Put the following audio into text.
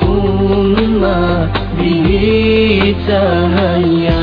حكما به تهيأ